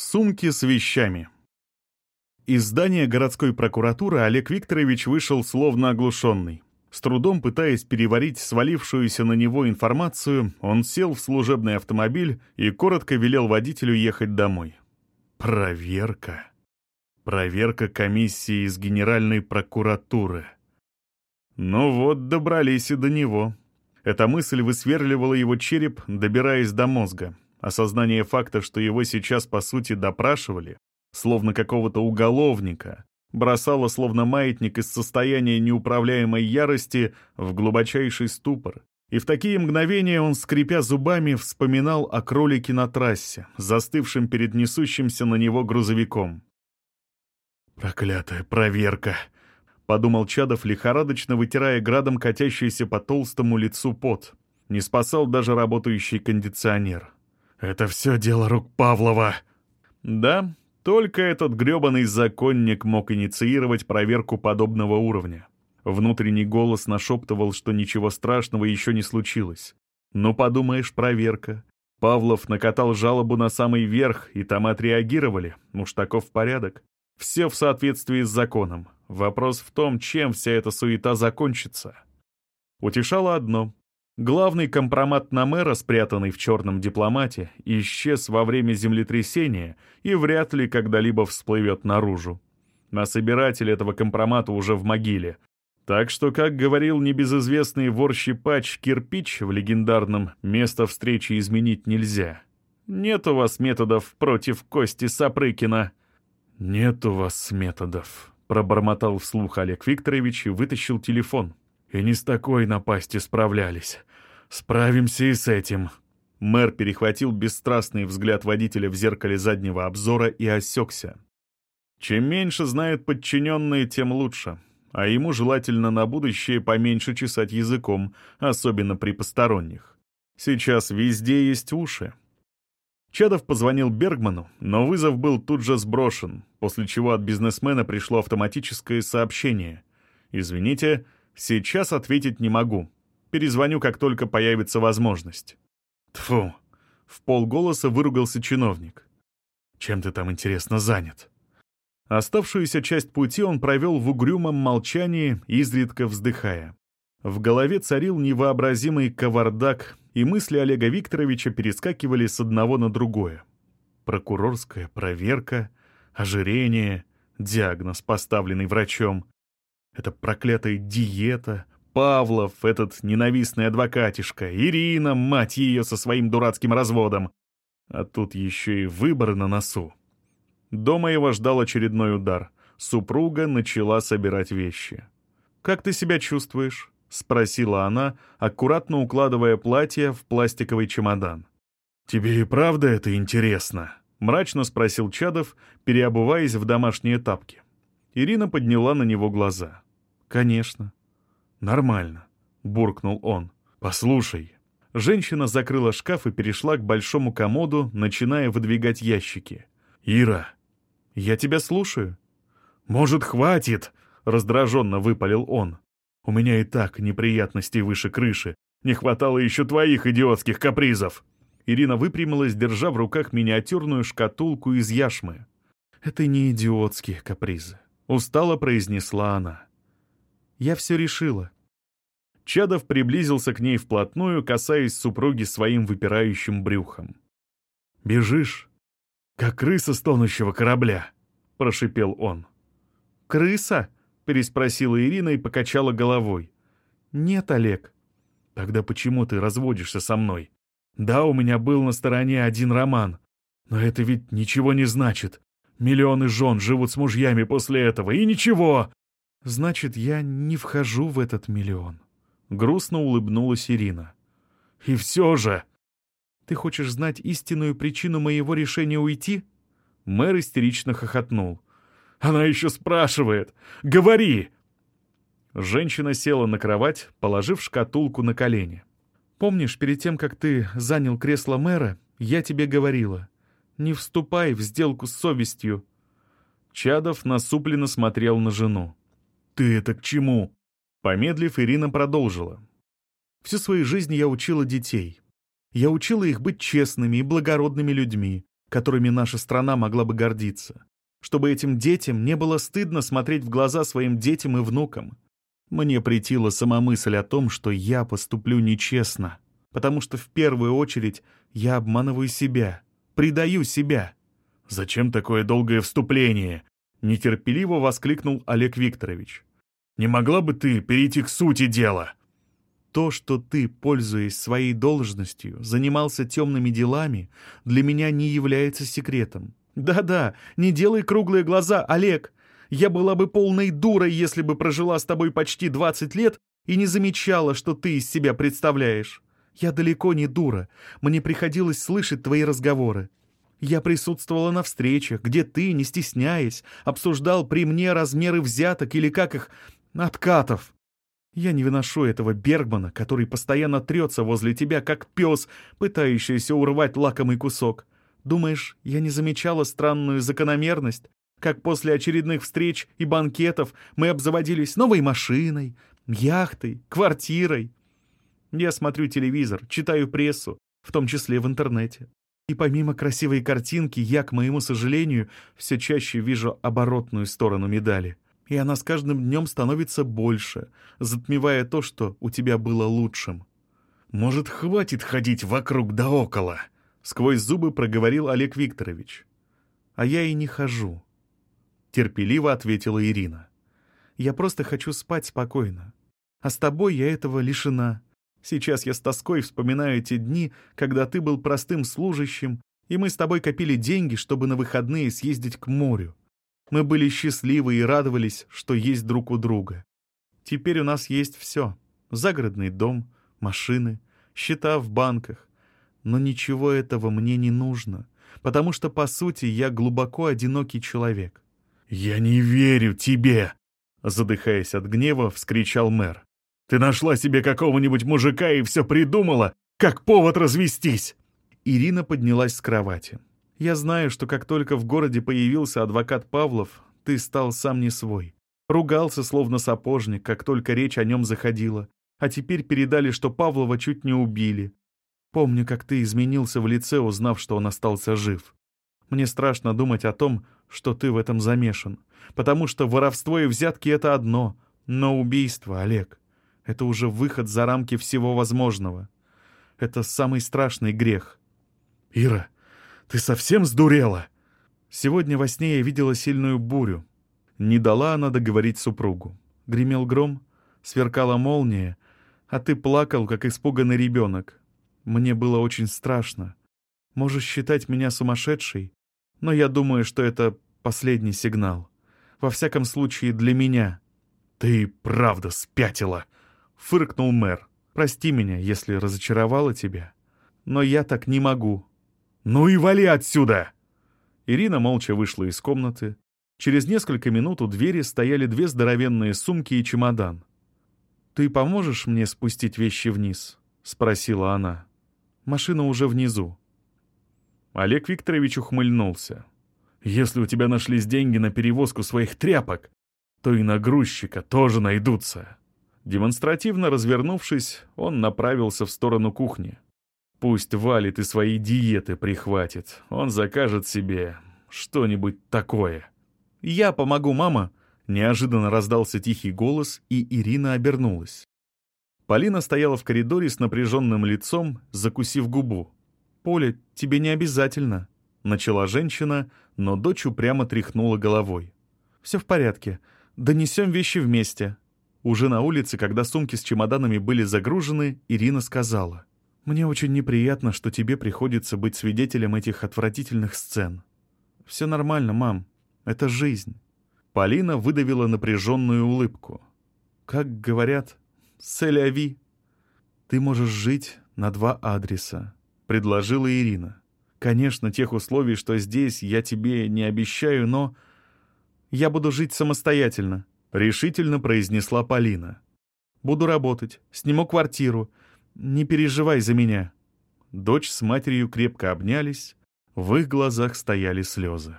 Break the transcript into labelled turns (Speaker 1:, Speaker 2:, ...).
Speaker 1: Сумки с вещами. Из здания городской прокуратуры Олег Викторович вышел словно оглушенный. С трудом пытаясь переварить свалившуюся на него информацию, он сел в служебный автомобиль и коротко велел водителю ехать домой. Проверка. Проверка комиссии из Генеральной прокуратуры. Ну вот, добрались и до него. Эта мысль высверливала его череп, добираясь до мозга. Осознание факта, что его сейчас, по сути, допрашивали, словно какого-то уголовника, бросало словно маятник из состояния неуправляемой ярости в глубочайший ступор. И в такие мгновения он, скрипя зубами, вспоминал о кролике на трассе, застывшем перед несущимся на него грузовиком. «Проклятая проверка!» — подумал Чадов, лихорадочно вытирая градом катящийся по толстому лицу пот. Не спасал даже работающий кондиционер. «Это все дело рук Павлова!» Да, только этот грёбаный законник мог инициировать проверку подобного уровня. Внутренний голос нашептывал, что ничего страшного еще не случилось. Ну, подумаешь, проверка. Павлов накатал жалобу на самый верх, и там отреагировали. Уж таков порядок. Все в соответствии с законом. Вопрос в том, чем вся эта суета закончится. Утешало одно. Главный компромат на мэра, спрятанный в черном дипломате, исчез во время землетрясения и вряд ли когда-либо всплывет наружу. А собиратель этого компромата уже в могиле. Так что, как говорил небезызвестный вор-щипач Кирпич в легендарном «Место встречи изменить нельзя». Нет у вас методов против Кости Сапрыкина. Нет у вас методов, пробормотал вслух Олег Викторович и вытащил телефон. И не с такой напастью справлялись. Справимся и с этим». Мэр перехватил бесстрастный взгляд водителя в зеркале заднего обзора и осекся. Чем меньше знают подчиненные, тем лучше. А ему желательно на будущее поменьше чесать языком, особенно при посторонних. Сейчас везде есть уши. Чадов позвонил Бергману, но вызов был тут же сброшен, после чего от бизнесмена пришло автоматическое сообщение. «Извините, сейчас ответить не могу. Перезвоню, как только появится возможность». Тфу! В полголоса выругался чиновник. «Чем ты там, интересно, занят?» Оставшуюся часть пути он провел в угрюмом молчании, изредка вздыхая. В голове царил невообразимый кавардак, и мысли Олега Викторовича перескакивали с одного на другое. Прокурорская проверка, ожирение, диагноз, поставленный врачом. Это проклятая диета, Павлов, этот ненавистный адвокатишка, Ирина, мать ее, со своим дурацким разводом. А тут еще и выборы на носу. Дома его ждал очередной удар. Супруга начала собирать вещи. «Как ты себя чувствуешь?» — спросила она, аккуратно укладывая платье в пластиковый чемодан. «Тебе и правда это интересно?» — мрачно спросил Чадов, переобуваясь в домашние тапки. Ирина подняла на него глаза. «Конечно. «Нормально», — буркнул он. «Послушай». Женщина закрыла шкаф и перешла к большому комоду, начиная выдвигать ящики. «Ира!» «Я тебя слушаю». «Может, хватит?» — раздраженно выпалил он. «У меня и так неприятностей выше крыши. Не хватало еще твоих идиотских капризов!» Ирина выпрямилась, держа в руках миниатюрную шкатулку из яшмы. «Это не идиотские капризы», — устало произнесла она. Я все решила». Чадов приблизился к ней вплотную, касаясь супруги своим выпирающим брюхом. «Бежишь, как крыса с тонущего корабля», — прошипел он. «Крыса?» — переспросила Ирина и покачала головой. «Нет, Олег». «Тогда почему ты разводишься со мной? Да, у меня был на стороне один роман, но это ведь ничего не значит. Миллионы жен живут с мужьями после этого, и ничего!» Значит, я не вхожу в этот миллион. Грустно улыбнулась Ирина. И все же... Ты хочешь знать истинную причину моего решения уйти? Мэр истерично хохотнул. Она еще спрашивает. Говори! Женщина села на кровать, положив шкатулку на колени. «Помнишь, перед тем, как ты занял кресло мэра, я тебе говорила, не вступай в сделку с совестью». Чадов насупленно смотрел на жену ты это к чему?» Помедлив, Ирина продолжила. «Всю свою жизнь я учила детей. Я учила их быть честными и благородными людьми, которыми наша страна могла бы гордиться. Чтобы этим детям не было стыдно смотреть в глаза своим детям и внукам. Мне претила сама мысль о том, что я поступлю нечестно, потому что в первую очередь я обманываю себя, предаю себя. «Зачем такое долгое вступление?» — нетерпеливо воскликнул Олег Викторович. «Не могла бы ты перейти к сути дела?» То, что ты, пользуясь своей должностью, занимался темными делами, для меня не является секретом. Да-да, не делай круглые глаза, Олег. Я была бы полной дурой, если бы прожила с тобой почти 20 лет и не замечала, что ты из себя представляешь. Я далеко не дура. Мне приходилось слышать твои разговоры. Я присутствовала на встречах, где ты, не стесняясь, обсуждал при мне размеры взяток или как их откатов. Я не выношу этого Бергмана, который постоянно трется возле тебя, как пес, пытающийся урвать лакомый кусок. Думаешь, я не замечала странную закономерность? Как после очередных встреч и банкетов мы обзаводились новой машиной, яхтой, квартирой. Я смотрю телевизор, читаю прессу, в том числе в интернете. И помимо красивой картинки, я, к моему сожалению, все чаще вижу оборотную сторону медали — и она с каждым днем становится больше, затмевая то, что у тебя было лучшим. «Может, хватит ходить вокруг да около?» — сквозь зубы проговорил Олег Викторович. «А я и не хожу», — терпеливо ответила Ирина. «Я просто хочу спать спокойно. А с тобой я этого лишена. Сейчас я с тоской вспоминаю те дни, когда ты был простым служащим, и мы с тобой копили деньги, чтобы на выходные съездить к морю. Мы были счастливы и радовались, что есть друг у друга. Теперь у нас есть все. Загородный дом, машины, счета в банках. Но ничего этого мне не нужно, потому что, по сути, я глубоко одинокий человек. «Я не верю тебе!» Задыхаясь от гнева, вскричал мэр. «Ты нашла себе какого-нибудь мужика и все придумала, как повод развестись!» Ирина поднялась с кровати. Я знаю, что как только в городе появился адвокат Павлов, ты стал сам не свой. Ругался, словно сапожник, как только речь о нем заходила. А теперь передали, что Павлова чуть не убили. Помню, как ты изменился в лице, узнав, что он остался жив. Мне страшно думать о том, что ты в этом замешан. Потому что воровство и взятки — это одно, но убийство, Олег, — это уже выход за рамки всего возможного. Это самый страшный грех. Ира, ты совсем сдурела?» Сегодня во сне я видела сильную бурю. Не дала она договорить супругу. Гремел гром, сверкала молния, а ты плакал, как испуганный ребенок. Мне было очень страшно. Можешь считать меня сумасшедшей, но я думаю, что это последний сигнал. Во всяком случае, для меня. «Ты правда спятила!» — фыркнул мэр. «Прости меня, если разочаровала тебя. Но я так не могу. «Ну и вали отсюда!» Ирина молча вышла из комнаты. Через несколько минут у двери стояли две здоровенные сумки и чемодан. «Ты поможешь мне спустить вещи вниз?» — спросила она. «Машина уже внизу». Олег Викторович ухмыльнулся. «Если у тебя нашлись деньги на перевозку своих тряпок, то и на грузчика тоже найдутся». Демонстративно развернувшись, он направился в сторону кухни. Пусть валит и свои диеты прихватит. Он закажет себе что-нибудь такое. «Я помогу, мама!» Неожиданно раздался тихий голос, и Ирина обернулась. Полина стояла в коридоре с напряженным лицом, закусив губу. «Поля, тебе не обязательно», — начала женщина, но дочь упрямо тряхнула головой. «Все в порядке. Донесем вещи вместе». Уже на улице, когда сумки с чемоданами были загружены, Ирина сказала. Мне очень неприятно, что тебе приходится быть свидетелем этих отвратительных сцен. Все нормально, мам. Это жизнь. Полина выдавила напряженную улыбку. Как говорят, «Селяви». Ты можешь жить на два адреса, предложила Ирина. Конечно, тех условий, что здесь, я тебе не обещаю, но... Я буду жить самостоятельно, решительно произнесла Полина. Буду работать, сниму квартиру, не переживай за меня». Дочь с матерью крепко обнялись, в их глазах стояли слезы.